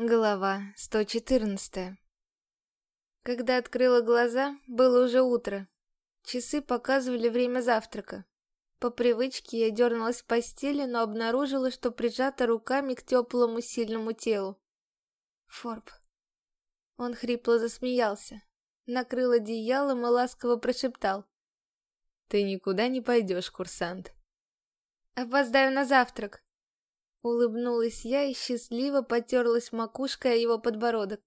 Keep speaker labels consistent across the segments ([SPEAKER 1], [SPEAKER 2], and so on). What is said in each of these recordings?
[SPEAKER 1] Глава 114 Когда открыла глаза, было уже утро. Часы показывали время завтрака. По привычке я дернулась в постели, но обнаружила, что прижата руками к теплому сильному телу. Форб. Он хрипло засмеялся, накрыл одеялом и ласково прошептал.
[SPEAKER 2] «Ты никуда не пойдешь, курсант».
[SPEAKER 1] «Опоздаю на завтрак», Улыбнулась я и счастливо потерлась макушкой о его подбородок.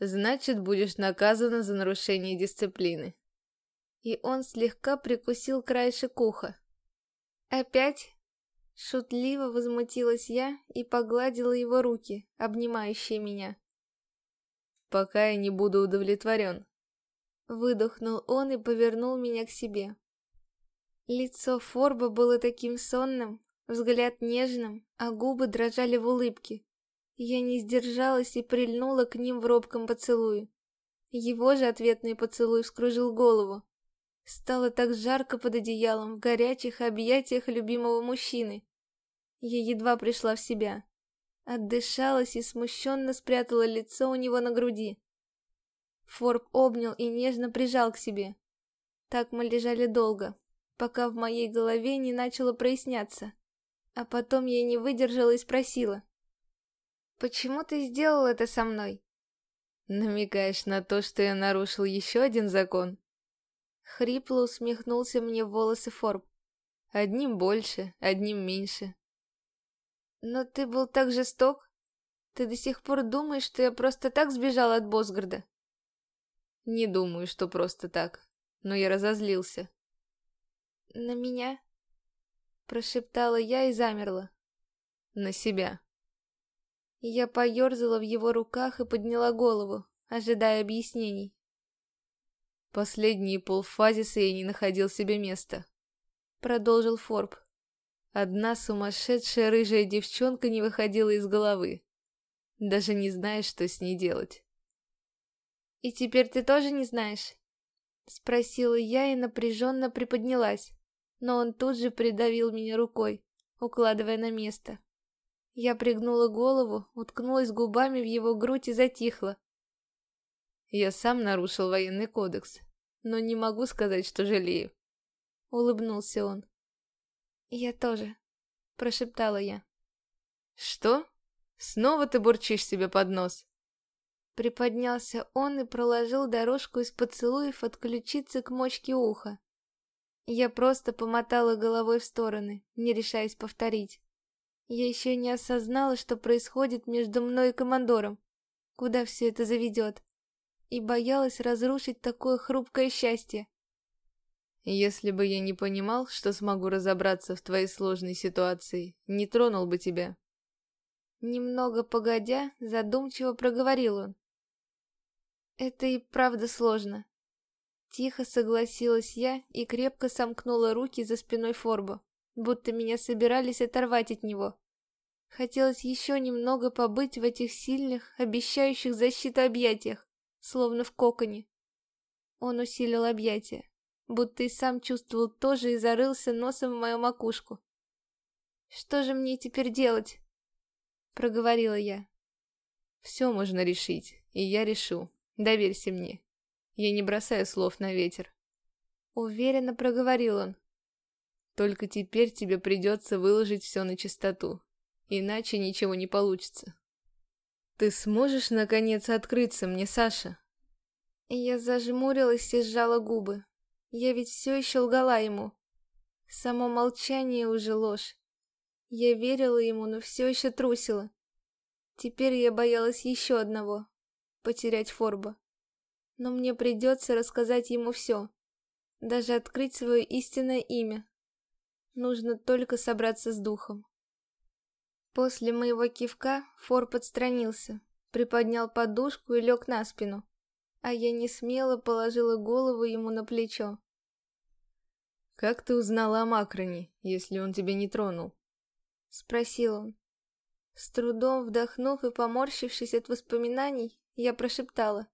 [SPEAKER 2] «Значит, будешь наказана за нарушение дисциплины».
[SPEAKER 1] И он слегка прикусил краешек уха. «Опять?» Шутливо возмутилась я и погладила его руки, обнимающие меня.
[SPEAKER 2] «Пока я не буду удовлетворен».
[SPEAKER 1] Выдохнул он и повернул меня к себе. Лицо Форба было таким сонным, взгляд нежным, а губы дрожали в улыбке. Я не сдержалась и прильнула к ним в робком поцелуе. Его же ответный поцелуй вскружил голову. Стало так жарко под одеялом в горячих объятиях любимого мужчины. Я едва пришла в себя. Отдышалась и смущенно спрятала лицо у него на груди. Форб обнял и нежно прижал к себе. Так мы лежали долго, пока в моей голове не начало проясняться. А потом я не выдержала и спросила. «Почему ты сделал это со мной?»
[SPEAKER 2] «Намекаешь на то, что я нарушил еще один закон?»
[SPEAKER 1] Хрипло усмехнулся мне в волосы Форб.
[SPEAKER 2] «Одним больше, одним меньше».
[SPEAKER 1] «Но ты был так жесток? Ты до сих пор думаешь, что я просто так сбежала от Босгарда?»
[SPEAKER 2] «Не думаю, что просто так, но я разозлился».
[SPEAKER 1] «На меня?» Прошептала я и замерла.
[SPEAKER 2] На себя.
[SPEAKER 1] Я поерзала в его руках и подняла голову, ожидая объяснений.
[SPEAKER 2] Последние полфазиса я не находил себе места. Продолжил Форб. Одна сумасшедшая рыжая девчонка не выходила из головы. Даже не знаешь, что с ней делать.
[SPEAKER 1] «И теперь ты тоже не знаешь?» Спросила я и напряженно приподнялась но он тут же придавил меня рукой, укладывая на место. Я пригнула голову, уткнулась губами в его грудь и затихла.
[SPEAKER 2] Я сам нарушил военный кодекс, но не могу сказать, что жалею.
[SPEAKER 1] Улыбнулся он. Я тоже, прошептала я.
[SPEAKER 2] Что? Снова ты бурчишь себе под нос?
[SPEAKER 1] Приподнялся он и проложил дорожку из поцелуев от ключицы к мочке уха. Я просто помотала головой в стороны, не решаясь повторить. Я еще не осознала, что происходит между мной и командором, куда все это заведет, и боялась разрушить такое хрупкое счастье.
[SPEAKER 2] Если бы я не понимал, что смогу разобраться в твоей сложной ситуации, не тронул бы тебя.
[SPEAKER 1] Немного погодя, задумчиво проговорил он. Это и правда сложно. Тихо согласилась я и крепко сомкнула руки за спиной Форба, будто меня собирались оторвать от него. Хотелось еще немного побыть в этих сильных, обещающих защиту объятиях, словно в коконе. Он усилил объятия, будто и сам чувствовал тоже и зарылся носом в мою макушку. «Что же мне теперь делать?» — проговорила я.
[SPEAKER 2] «Все можно решить, и я решу. Доверься мне. Я не бросаю слов на ветер.
[SPEAKER 1] Уверенно проговорил он.
[SPEAKER 2] Только теперь тебе придется выложить все на чистоту. Иначе ничего не получится. Ты сможешь, наконец, открыться мне, Саша?
[SPEAKER 1] Я зажмурилась и сжала губы. Я ведь все еще лгала ему. Само молчание уже ложь. Я верила ему, но все еще трусила. Теперь я боялась еще одного — потерять Форба но мне придется рассказать ему все, даже открыть свое истинное имя. Нужно только собраться с духом. После моего кивка Фор подстранился, приподнял подушку и лег на спину, а я не смело положила голову ему на плечо.
[SPEAKER 2] «Как ты узнала о Макроне, если он тебя не тронул?»
[SPEAKER 1] — спросил он. С трудом вдохнув и поморщившись от воспоминаний, я прошептала.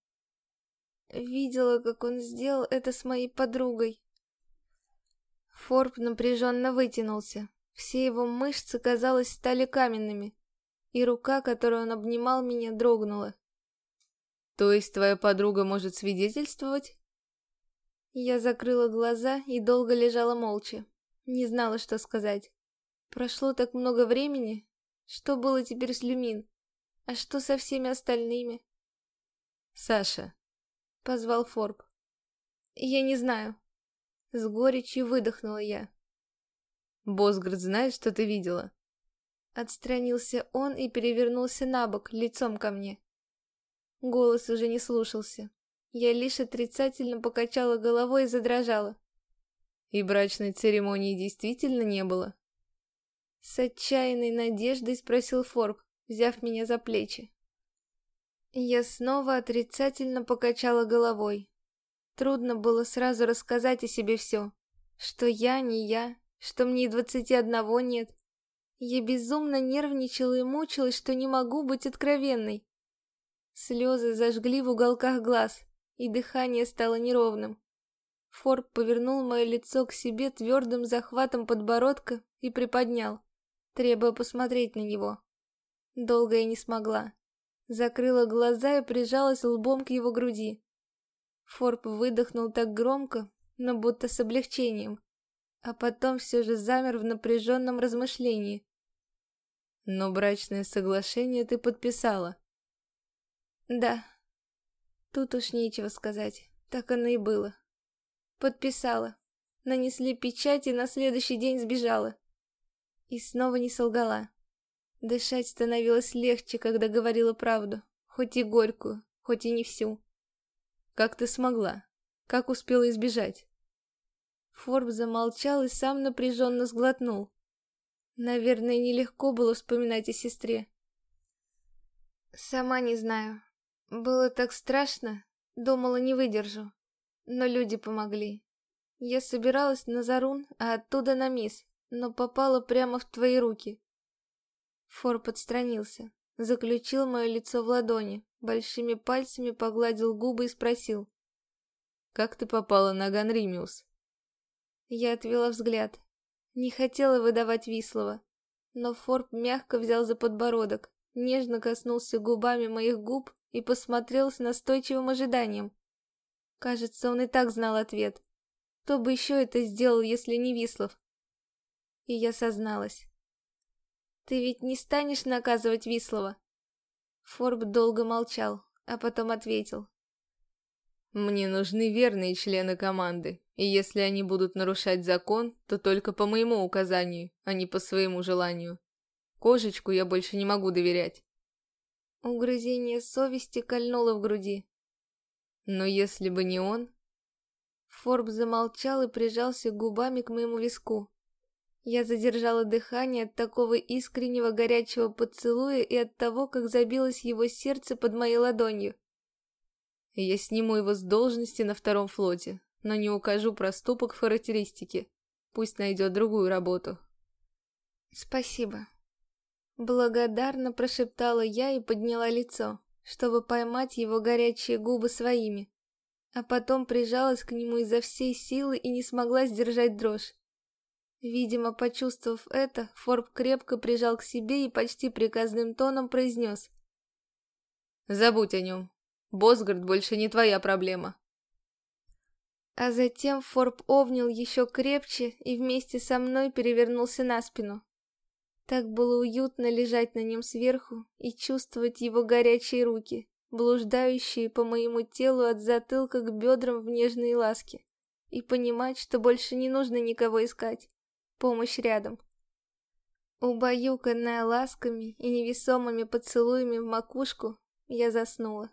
[SPEAKER 1] Видела, как он сделал это с моей подругой. Форб напряженно вытянулся. Все его мышцы, казалось, стали каменными. и рука, которую он обнимал меня, дрогнула.
[SPEAKER 2] То есть твоя подруга может свидетельствовать?
[SPEAKER 1] Я закрыла глаза и долго лежала молча. Не знала, что сказать. Прошло так много времени. Что было теперь с Люмин? А что со всеми остальными?
[SPEAKER 2] Саша.
[SPEAKER 1] Позвал Форб. Я не знаю. С горечью выдохнула я.
[SPEAKER 2] Босгард знает, что ты видела?
[SPEAKER 1] Отстранился он и перевернулся на бок, лицом ко мне. Голос уже не слушался. Я лишь отрицательно покачала головой и задрожала.
[SPEAKER 2] И брачной церемонии действительно не было?
[SPEAKER 1] С отчаянной надеждой спросил Форб, взяв меня за плечи. Я снова отрицательно покачала головой. Трудно было сразу рассказать о себе все. Что я не я, что мне и двадцати одного нет. Я безумно нервничала и мучилась, что не могу быть откровенной. Слезы зажгли в уголках глаз, и дыхание стало неровным. Форб повернул мое лицо к себе твердым захватом подбородка и приподнял, требуя посмотреть на него. Долго я не смогла. Закрыла глаза и прижалась лбом к его груди. Форб выдохнул так громко, но будто с облегчением, а потом все же замер в напряженном размышлении.
[SPEAKER 2] «Но брачное соглашение ты подписала»,
[SPEAKER 1] да. Тут уж нечего сказать. Так оно и было. Подписала. Нанесли печать и на следующий день сбежала. И снова не солгала. Дышать становилось легче, когда говорила правду. Хоть и горькую, хоть и не всю.
[SPEAKER 2] Как ты смогла? Как успела избежать?
[SPEAKER 1] Форб замолчал и сам напряженно сглотнул. Наверное, нелегко было вспоминать о сестре. Сама не знаю. Было так страшно, думала не выдержу. Но люди помогли. Я собиралась на Зарун, а оттуда на Мисс, но попала прямо в твои руки. Фор подстранился, заключил мое лицо в ладони, большими пальцами погладил губы и спросил.
[SPEAKER 2] «Как ты попала на Ганримиус?»
[SPEAKER 1] Я отвела взгляд. Не хотела выдавать Вислова, но Форб мягко взял за подбородок, нежно коснулся губами моих губ и посмотрел с настойчивым ожиданием. Кажется, он и так знал ответ. Кто бы еще это сделал, если не Вислов? И я созналась. «Ты ведь не станешь наказывать Вислова?» Форб долго молчал, а потом ответил.
[SPEAKER 2] «Мне нужны верные члены команды, и если они будут нарушать закон, то только по моему указанию, а не по своему желанию. Кошечку я больше не могу доверять.
[SPEAKER 1] Угрызение совести кольнуло в груди.
[SPEAKER 2] Но если бы не он...
[SPEAKER 1] Форб замолчал и прижался губами к моему виску. Я задержала дыхание от такого искреннего горячего поцелуя и от того, как забилось его сердце под моей ладонью.
[SPEAKER 2] Я сниму его с должности на втором флоте, но не укажу проступок в характеристике. Пусть найдет другую работу.
[SPEAKER 1] Спасибо. Благодарно прошептала я и подняла лицо, чтобы поймать его горячие губы своими. А потом прижалась к нему изо всей силы и не смогла сдержать дрожь. Видимо, почувствовав это, Форб крепко прижал к себе и почти приказным тоном произнес.
[SPEAKER 2] «Забудь о нем. Босгард больше не твоя проблема».
[SPEAKER 1] А затем Форб обнял еще крепче и вместе со мной перевернулся на спину. Так было уютно лежать на нем сверху и чувствовать его горячие руки, блуждающие по моему телу от затылка к бедрам в нежные ласки, и понимать, что больше не нужно никого искать. Помощь рядом. Убаюканная ласками и невесомыми поцелуями в макушку, я заснула.